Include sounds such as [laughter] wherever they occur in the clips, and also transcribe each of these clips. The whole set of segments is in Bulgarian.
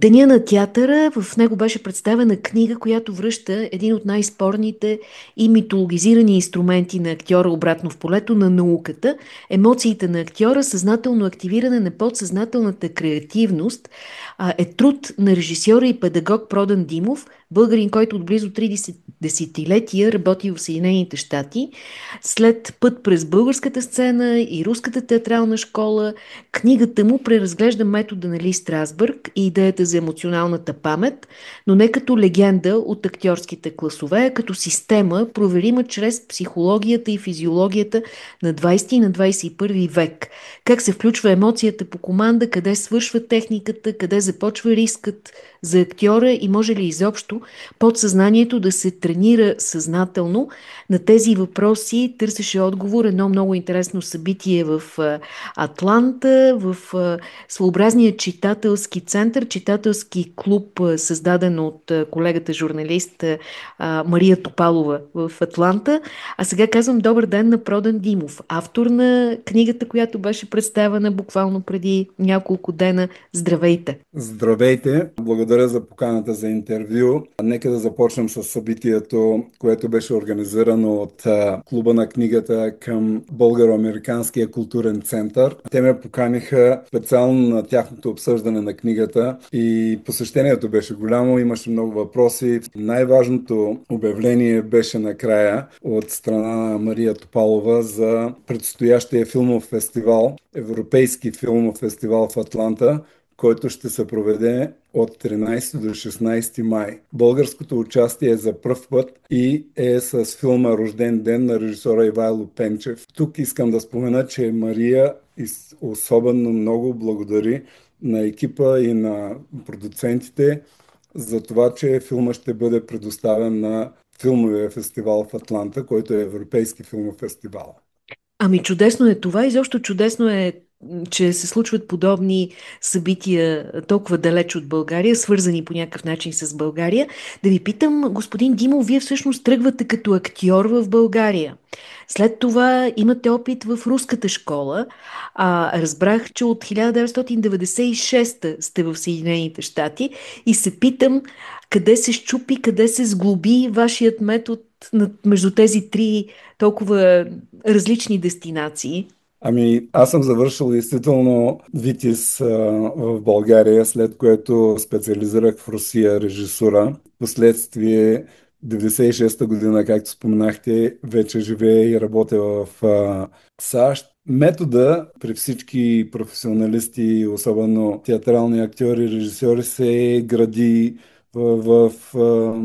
Деня на театъра, в него беше представена книга, която връща един от най-спорните и митологизирани инструменти на актьора обратно в полето на науката, емоциите на актьора, съзнателно активиране на подсъзнателната креативност, е труд на режисьора и педагог Продан Димов, българин, който от близо 30 десетилетия работи в Съединените щати. След път през българската сцена и руската театрална школа, книгата му преразглежда метода на Ли Страсбърг и идеята за емоционалната памет, но не като легенда от актьорските класове, а като система, проверима чрез психологията и физиологията на 20 и на 21 век. Как се включва емоцията по команда, къде свършва техниката, къде започва рискът за актьора и може ли изобщо подсъзнанието да се тренира съзнателно. На тези въпроси търсеше отговор едно много интересно събитие в Атланта, в своеобразния читателски център, читателски клуб, създаден от колегата журналист Мария Топалова в Атланта. А сега казвам добър ден на Продан Димов, автор на книгата, която беше представена буквално преди няколко дена. Здравейте! Здравейте! Благодаря за поканата за интервю. Нека да започнем с събитието, което беше организирано от Клуба на книгата към Българо-Американския културен център. Те ме поканиха специално на тяхното обсъждане на книгата и посещението беше голямо, имаше много въпроси. Най-важното обявление беше накрая от страна на Мария Топалова за предстоящия филмов фестивал, Европейски филмов фестивал в Атланта, който ще се проведе от 13 до 16 май. Българското участие е за пръв път и е с филма Рожден ден на режисора Ивайло Пенчев. Тук искам да спомена, че Мария особено много благодари на екипа и на продуцентите за това, че филма ще бъде предоставен на филмовия фестивал в Атланта, който е Европейски филмов фестивал. Ами чудесно е това и защо чудесно е че се случват подобни събития толкова далеч от България, свързани по някакъв начин с България. Да ви питам, господин Димов, вие всъщност тръгвате като актьор в България. След това имате опит в руската школа. А, разбрах, че от 1996 сте в Съединените щати и се питам къде се щупи, къде се сглоби вашият метод между тези три толкова различни дестинации. Ами, аз съм завършил действително ВИТИС а, в България, след което специализирах в Русия режисура. Последствие 96-та година, както споменахте, вече живея и работя в а, САЩ. Метода при всички професионалисти, особено театрални актьори, режисьори, се гради в, в, в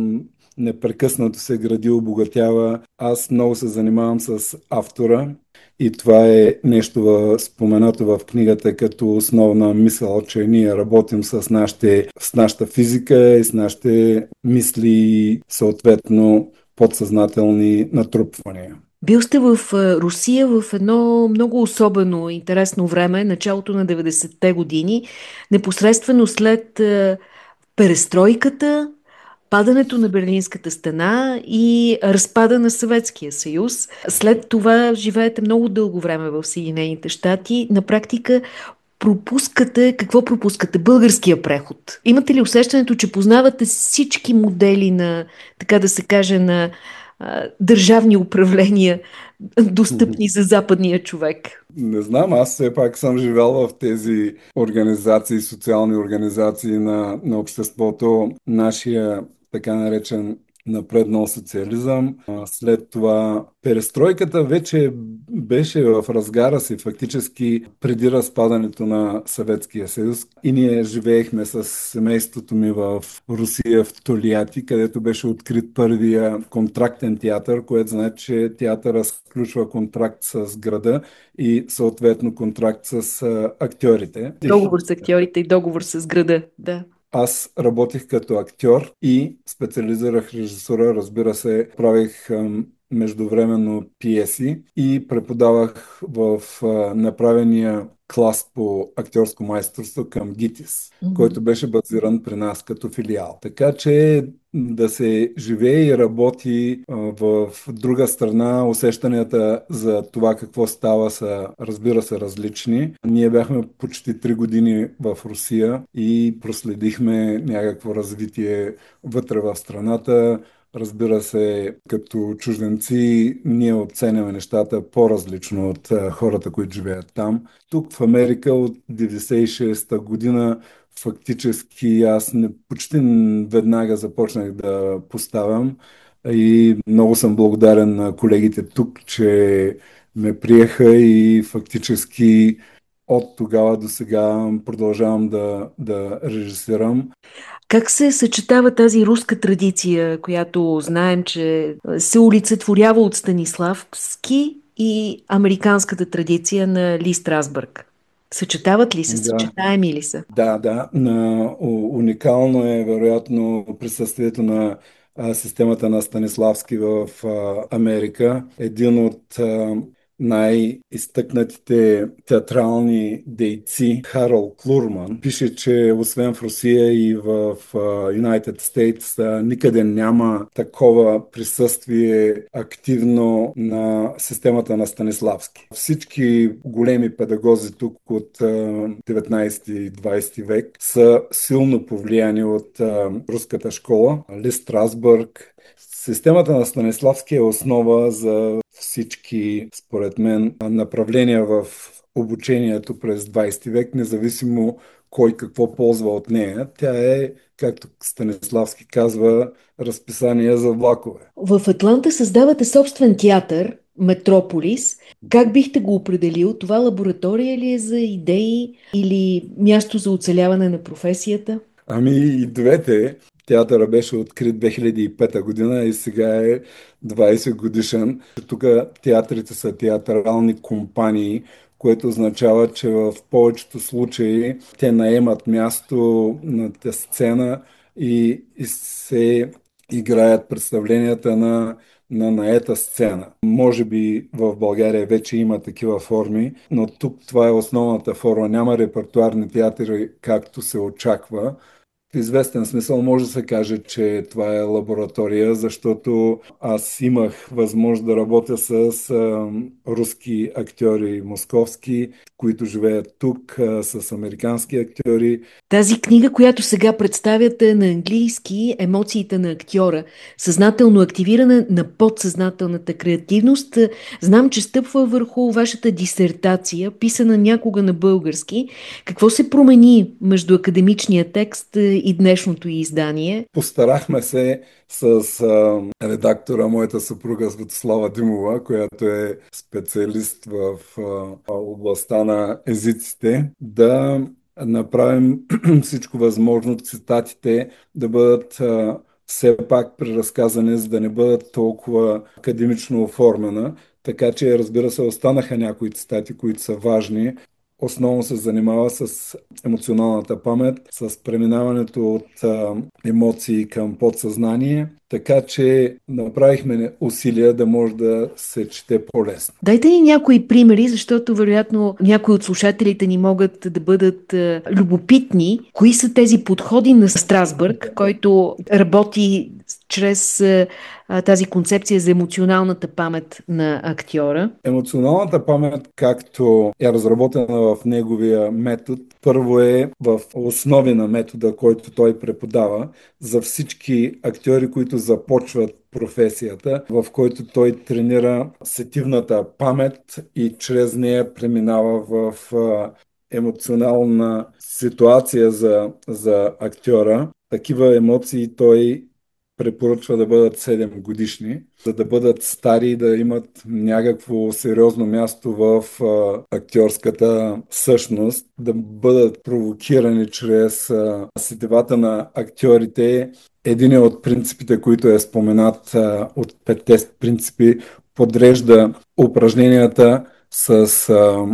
непрекъснато се гради, обогатява. Аз много се занимавам с автора и това е нещо споменато в книгата като основна мисъл, че ние работим с, нашите, с нашата физика и с нашите мисли, съответно подсъзнателни натрупвания. Бил сте в Русия в едно много особено интересно време, началото на 90-те години, непосредствено след перестройката, падането на Берлинската стена и разпада на Съветския съюз. След това живеете много дълго време в Съединените щати. На практика пропускате, какво пропускате? Българския преход. Имате ли усещането, че познавате всички модели на, така да се каже, на а, държавни управления, достъпни за западния човек? Не знам, аз все пак съм живял в тези организации, социални организации на, на обществото. Нашия така наречен напреднал социализъм. След това перестройката вече беше в разгара си фактически преди разпадането на Съветския съюз. И ние живеехме с семейството ми в Русия, в Толияти, където беше открит първия контрактен театър, което значи, че театъра сключва контракт с града и съответно контракт с актьорите. Договор с актьорите и договор с града, да. Аз работих като актьор и специализирах режисура, разбира се, правих междувременно пиеси и преподавах в направения клас по актьорско майсторство към ГИТИС, mm-hmm. който беше базиран при нас като филиал. Така че да се живее и работи в друга страна, усещанията за това какво става са, разбира се, различни. Ние бяхме почти три години в Русия и проследихме някакво развитие вътре в страната. Разбира се, като чужденци, ние оценяме нещата по-различно от хората, които живеят там. Тук в Америка от 96-та година фактически аз не, почти веднага започнах да поставям и много съм благодарен на колегите тук, че ме приеха и фактически от тогава до сега продължавам да, да режисирам. Как се съчетава тази руска традиция, която знаем, че се олицетворява от Станиславски и американската традиция на Ли Страсбърг? Съчетават ли се? Да. Съчетаеми ли са? Да, да. Уникално е, вероятно, присъствието на системата на Станиславски в Америка. Един от най-изтъкнатите театрални дейци Харол Клурман пише, че освен в Русия и в United States никъде няма такова присъствие активно на системата на Станиславски. Всички големи педагози тук от 19 и 20 век са силно повлияни от руската школа. Ли Страсбърг, Системата на Станиславски е основа за всички, според мен, направления в обучението през 20 век, независимо кой какво ползва от нея. Тя е, както Станиславски казва, разписание за влакове. В Атланта създавате собствен театър, Метрополис. Как бихте го определил? Това лаборатория ли е за идеи или място за оцеляване на професията? Ами и двете. Театъра беше открит 2005 година и сега е 20 годишен. Тук театрите са театрални компании, което означава, че в повечето случаи те наемат място на сцена и, и се играят представленията на на наета сцена. Може би в България вече има такива форми, но тук това е основната форма. Няма репертуарни театри, както се очаква. В известен смисъл може да се каже, че това е лаборатория, защото аз имах възможност да работя с а, руски актьори московски, които живеят тук, а, с американски актьори. Тази книга, която сега представяте на английски, емоциите на актьора, съзнателно активиране на подсъзнателната креативност, знам, че стъпва върху вашата дисертация, писана някога на български. Какво се промени между академичния текст и днешното издание? Постарахме се с редактора, моята съпруга Светослава Димова, която е специалист в областта на езиците, да направим [clears throat] всичко възможно цитатите да бъдат все пак преразказани, за да не бъдат толкова академично оформена. Така че, разбира се, останаха някои цитати, които са важни, основно се занимава с емоционалната памет, с преминаването от емоции към подсъзнание, така че направихме усилия да може да се чете по-лесно. Дайте ни някои примери, защото вероятно някои от слушателите ни могат да бъдат а, любопитни. Кои са тези подходи на Страсбърг, който работи чрез а, тази концепция за емоционалната памет на актьора? Емоционалната памет, както е разработена в неговия метод, първо е в основи на метода, който той преподава за всички актьори, които започват професията, в който той тренира сетивната памет и чрез нея преминава в емоционална ситуация за, за актьора. Такива емоции той препоръчва да бъдат 7 годишни, за да бъдат стари и да имат някакво сериозно място в а, актьорската същност, да бъдат провокирани чрез а, сетивата на актьорите. Един от принципите, които е споменат а, от петте принципи, подрежда упражненията с а,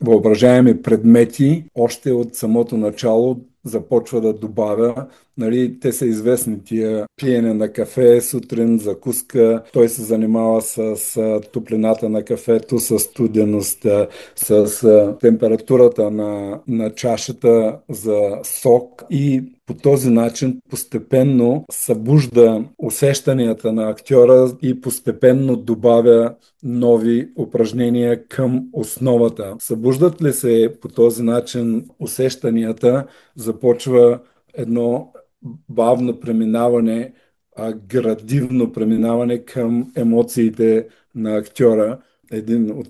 въображаеми предмети още от самото начало започва да добавя. Нали, те са известни тия пиене на кафе сутрин, закуска. Той се занимава с, с топлината на кафето, с студеността, с, температурата на, на чашата за сок и по този начин постепенно събужда усещанията на актьора и постепенно добавя нови упражнения към основата. Събуждат ли се по този начин усещанията, започва едно бавно преминаване, а градивно преминаване към емоциите на актьора. Един от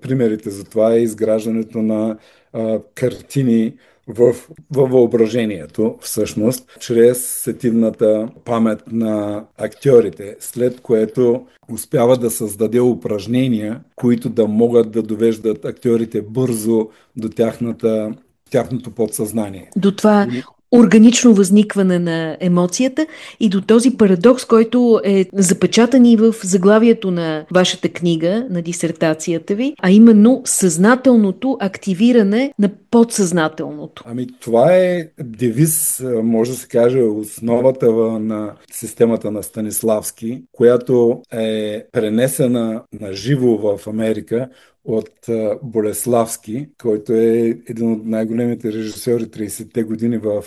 примерите за това е изграждането на а, картини в, в въображението, всъщност, чрез сетивната памет на актьорите, след което успява да създаде упражнения, които да могат да довеждат актьорите бързо до тяхната тяхното подсъзнание. До това органично възникване на емоцията и до този парадокс, който е запечатан и в заглавието на вашата книга, на дисертацията ви, а именно съзнателното активиране на подсъзнателното. Ами това е девиз, може да се каже, основата на системата на Станиславски, която е пренесена на живо в Америка от Болеславски, който е един от най-големите режисьори 30-те години в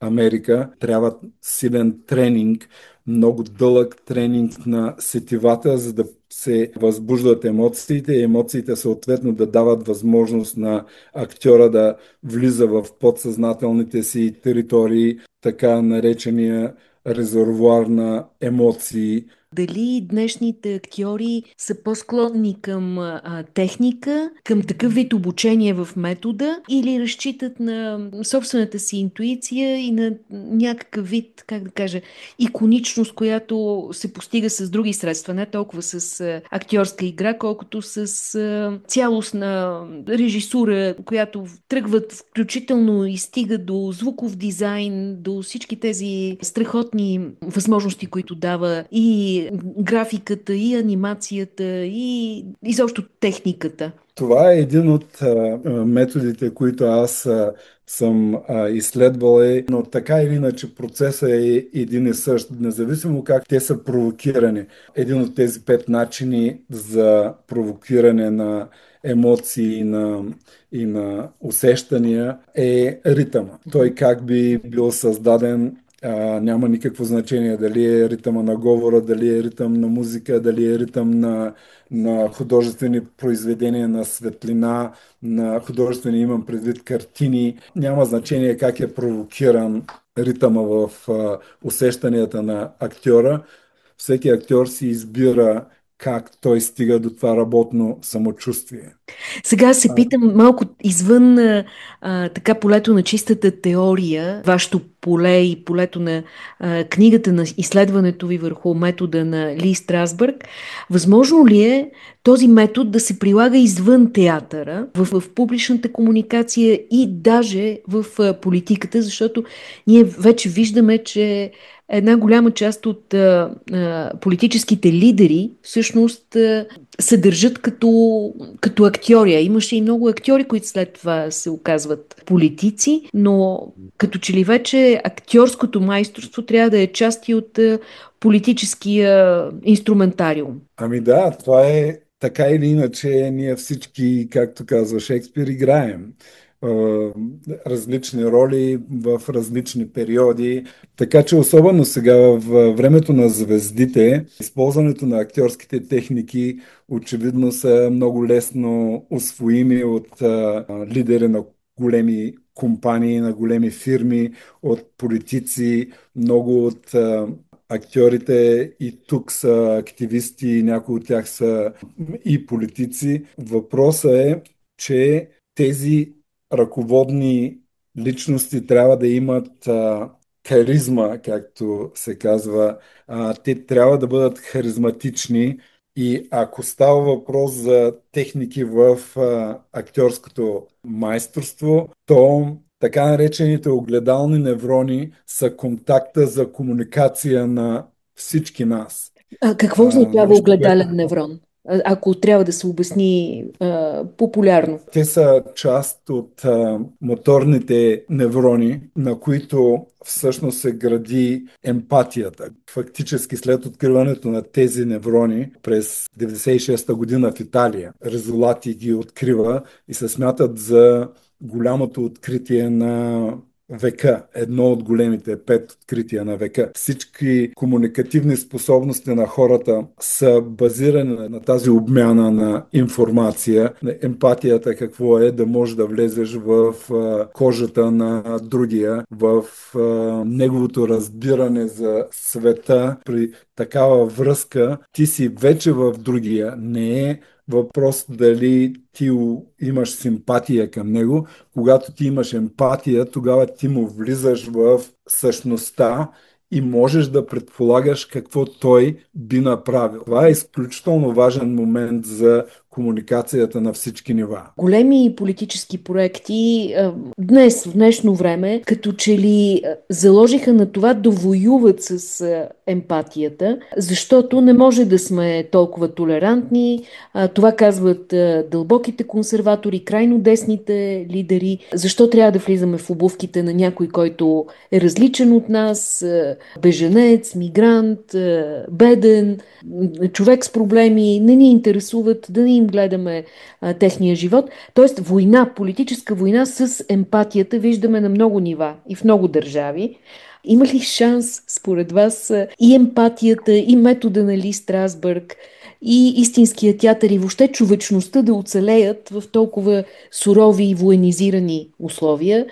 Америка. Трябва силен тренинг, много дълъг тренинг на сетивата, за да се възбуждат емоциите и емоциите съответно да дават възможност на актьора да влиза в подсъзнателните си територии, така наречения резервуар на емоции, дали днешните актьори са по-склонни към а, техника, към такъв вид обучение в метода или разчитат на собствената си интуиция и на някакъв вид, как да кажа, иконичност, която се постига с други средства, не толкова с а, актьорска игра, колкото с а, цялостна режисура, която тръгват включително и стига до звуков дизайн, до всички тези страхотни възможности, които дава и графиката, и анимацията, и изобщо техниката? Това е един от методите, които аз съм изследвал, е, но така или иначе процесът е един и същ, независимо как те са провокирани. Един от тези пет начини за провокиране на емоции и на, и на усещания е ритъма. Той как би бил създаден а, няма никакво значение дали е ритъма на говора, дали е ритъм на музика, дали е ритъм на, на художествени произведения, на светлина, на художествени имам предвид картини. Няма значение как е провокиран ритъма в а, усещанията на актьора. Всеки актьор си избира как той стига до това работно самочувствие. Сега се питам малко извън а, така полето на чистата теория, вашето поле и полето на а, книгата на изследването ви върху метода на Ли Страсбърг, възможно ли е този метод да се прилага извън театъра, в, в публичната комуникация и даже в а, политиката, защото ние вече виждаме, че една голяма част от а, а, политическите лидери всъщност а, се държат като, като актьори. Имаше и много актьори, които след това се оказват политици, но като че ли вече актьорското майсторство трябва да е част и от политическия инструментариум. Ами да, това е така или иначе, ние всички, както казва Шекспир, играем различни роли в различни периоди. Така че особено сега в времето на звездите, използването на актьорските техники очевидно са много лесно освоими от а, лидери на големи компании, на големи фирми, от политици, много от актьорите и тук са активисти, някои от тях са и политици. Въпросът е, че тези ръководни личности трябва да имат а, харизма, както се казва. А, те трябва да бъдат харизматични и ако става въпрос за техники в а, актьорското майсторство, то така наречените огледални неврони са контакта за комуникация на всички нас. А какво означава огледален неврон? Ако трябва да се обясни а, популярно. Те са част от а, моторните неврони, на които всъщност се гради емпатията. Фактически след откриването на тези неврони през 96-та година в Италия, резулати ги открива и се смятат за голямото откритие на века, едно от големите пет открития на века. Всички комуникативни способности на хората са базирани на тази обмяна на информация, на емпатията какво е да можеш да влезеш в кожата на другия, в неговото разбиране за света при такава връзка, ти си вече в другия, не е въпрос дали ти имаш симпатия към него. Когато ти имаш емпатия, тогава ти му влизаш в същността и можеш да предполагаш какво той би направил. Това е изключително важен момент за комуникацията на всички нива. Големи политически проекти днес, в днешно време, като че ли заложиха на това да воюват с емпатията, защото не може да сме толкова толерантни. Това казват дълбоките консерватори, крайно десните лидери. Защо трябва да влизаме в обувките на някой, който е различен от нас, беженец, мигрант, беден, човек с проблеми, не ни интересуват, да ни им гледаме а, техния живот. Тоест война, политическа война с емпатията виждаме на много нива и в много държави. Има ли шанс, според вас, и емпатията, и метода на Ли Страсбърг, и истинския театър, и въобще човечността да оцелеят в толкова сурови и военизирани условия,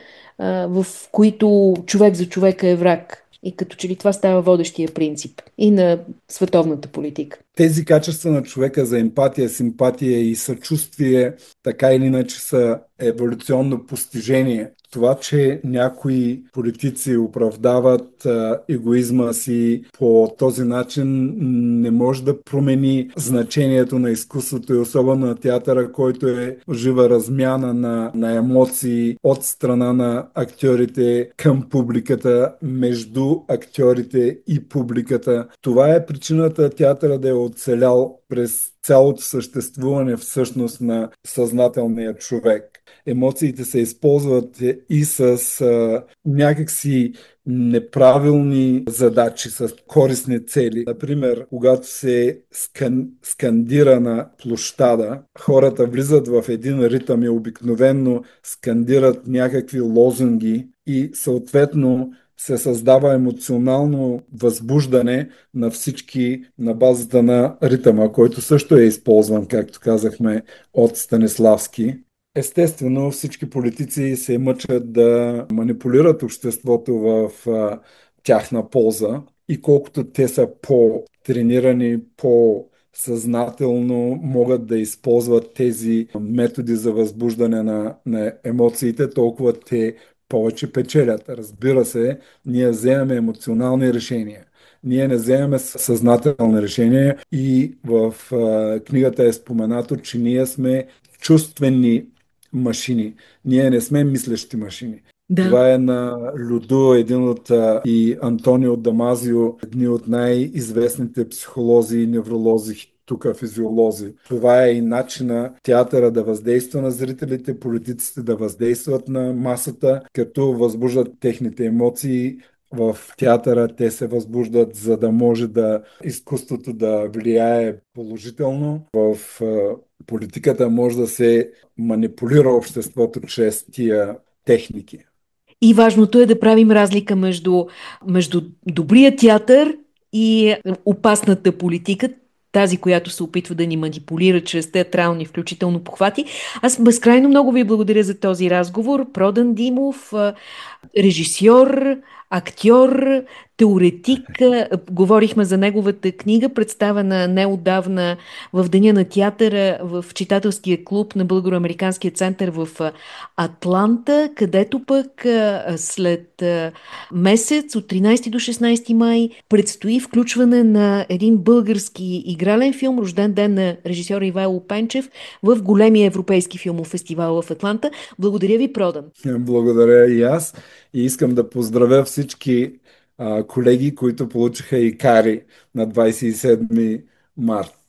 в които човек за човека е враг? И като че ли това става водещия принцип и на световната политика. Тези качества на човека за емпатия, симпатия и съчувствие така или иначе са еволюционно постижение това, че някои политици оправдават егоизма си по този начин, не може да промени значението на изкуството и особено на театъра, който е жива размяна на, на емоции от страна на актьорите към публиката, между актьорите и публиката. Това е причината театъра да е оцелял през цялото съществуване всъщност на съзнателния човек. Емоциите се използват и с а, някакси неправилни задачи, с корисни цели. Например, когато се скан, скандира на площада, хората влизат в един ритъм и обикновенно скандират някакви лозунги и съответно се създава емоционално възбуждане на всички на базата на ритъма, който също е използван, както казахме, от Станиславски. Естествено, всички политици се мъчат да манипулират обществото в тяхна полза и колкото те са по-тренирани, по- съзнателно могат да използват тези методи за възбуждане на, на емоциите, толкова те повече печелят. Разбира се, ние вземаме емоционални решения. Ние не вземаме съзнателни решения и в а, книгата е споменато, че ние сме чувствени машини. Ние не сме мислещи машини. Да. Това е на Людо, един от и Антонио Дамазио, едни от най-известните психолози и невролози тук физиолози. Това е и начина театъра да въздейства на зрителите, политиците да въздействат на масата, като възбуждат техните емоции. В театъра те се възбуждат, за да може да изкуството да влияе положително. В политиката може да се манипулира обществото чрез тия техники. И важното е да правим разлика между, между добрия театър и опасната политика, тази, която се опитва да ни манипулира чрез театрални, включително похвати. Аз безкрайно много ви благодаря за този разговор. Продан Димов, режисьор, актьор, теоретик. [laughs] Говорихме за неговата книга, представена неодавна в Деня на театъра в читателския клуб на Българо-Американския център в Атланта, където пък след месец от 13 до 16 май предстои включване на един български игрален филм, рожден ден на режисьора Ивайло Пенчев в големия европейски филмов фестивал в Атланта. Благодаря ви, Продан. Благодаря и аз. И искам да поздравя всички колеги, които получиха и кари на 27 март.